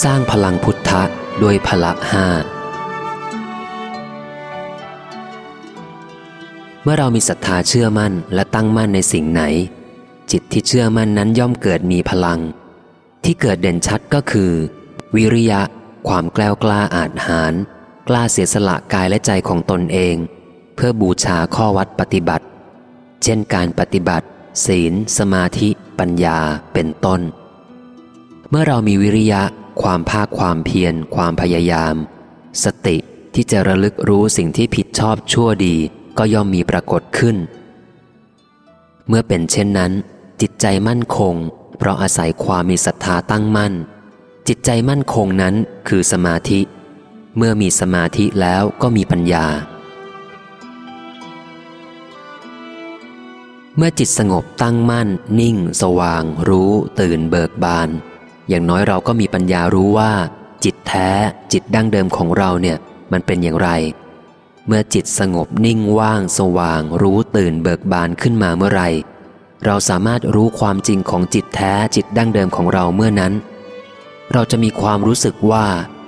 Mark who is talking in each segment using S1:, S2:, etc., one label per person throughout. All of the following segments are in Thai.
S1: สร้างพลังพุทธะด้วยพละห้าเมื่อเรามีศรัทธาเชื่อมั่นและตั้งมั่นในสิ่งไหน จิตที่เชื่อมั่นนั้นย่อมเกิดมีพลัง ที่เกิดเด่นชัดก็คือ วิริยะ ความกล้ากล้าอาจหารกล้าเสียสละกายและใจของตนเอง เพื่อบูชาข้อวัดปฏิบัติ เช่นการปฏิบัติ ศีล สมาธิ ปัญญาเป็นต้น เมื่อเรามีวิริยะ ความภาคความเพียร ความพยายาม สติที่จะระลึกรู้สิ่งที่ผิดชอบชั่วดีก็ย่อมมีปรากฏขึ้น เมื่อเป็นเช่นนั้น จิตใจมั่นคง เพราะอาศัยความมีศรัทธาตั้งมั่น จิตใจมั่นคงนั้นคือสมาธิ เมื่อมีสมาธิแล้วก็มีปัญญา เมื่อจิตสงบตั้งมั่น นิ่ง สว่าง รู้ ตื่นเบิกบาน อย่างน้อยเราก็มีปัญญารู้ว่า จิตแท้ จิตดั้งเดิมของเราเนี่ย มันเป็นอย่างไร เมื่อจิตสงบนิ่งว่าง สว่าง รู้ตื่นเบิกบานขึ้นมาเมื่อไรเราสามารถรู้ความจริงของจิตแท้จิตดั้งเดิมของเราเมื่อนั้น เราจะมีความรู้สึกว่า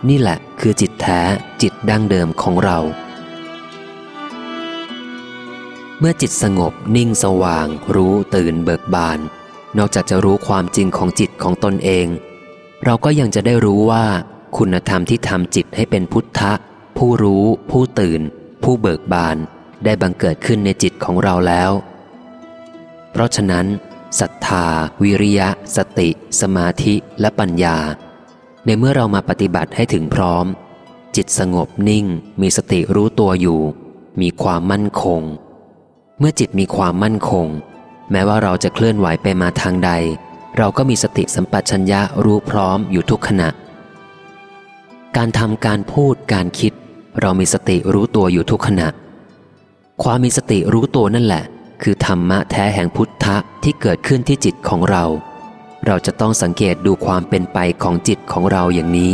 S1: นี่แหละคือจิตแท้จิตดั้งเดิมของเรา เมื่อจิตสงบนิ่งสว่าง รู้ตื่นเบิกบาน นอกจากจะรู้ความจริงของจิตของตนเอง เราก็ยังจะได้รู้ว่าคุณธรรมที่ทำจิตให้เป็นพุทธะ ผู้รู้ ผู้ตื่น ผู้เบิกบาน ได้บังเกิดขึ้นในจิตของเราแล้ว เพราะฉะนั้นศรัทธา วิริยะ สติ สมาธิและปัญญา ในเมื่อเรามาปฏิบัติให้ถึงพร้อม จิตสงบนิ่ง มีสติรู้ตัวอยู่ มีความมั่นคง เมื่อจิตมีความมั่นคง แม้ว่าเราจะเคลื่อนไหวไปมาทางใด เราก็มีสติสัมปชัญญะรู้พร้อมอยู่ทุกขณะ การทำการพูดการคิด เรามีสติรู้ตัวอยู่ทุกขณะ ความมีสติรู้ตัวนั่นแหละ คือธรรมะแท้แห่งพุทธะที่เกิดขึ้นที่จิตของเรา เราจะต้องสังเกตดูความเป็นไปของจิตของเราอย่างนี้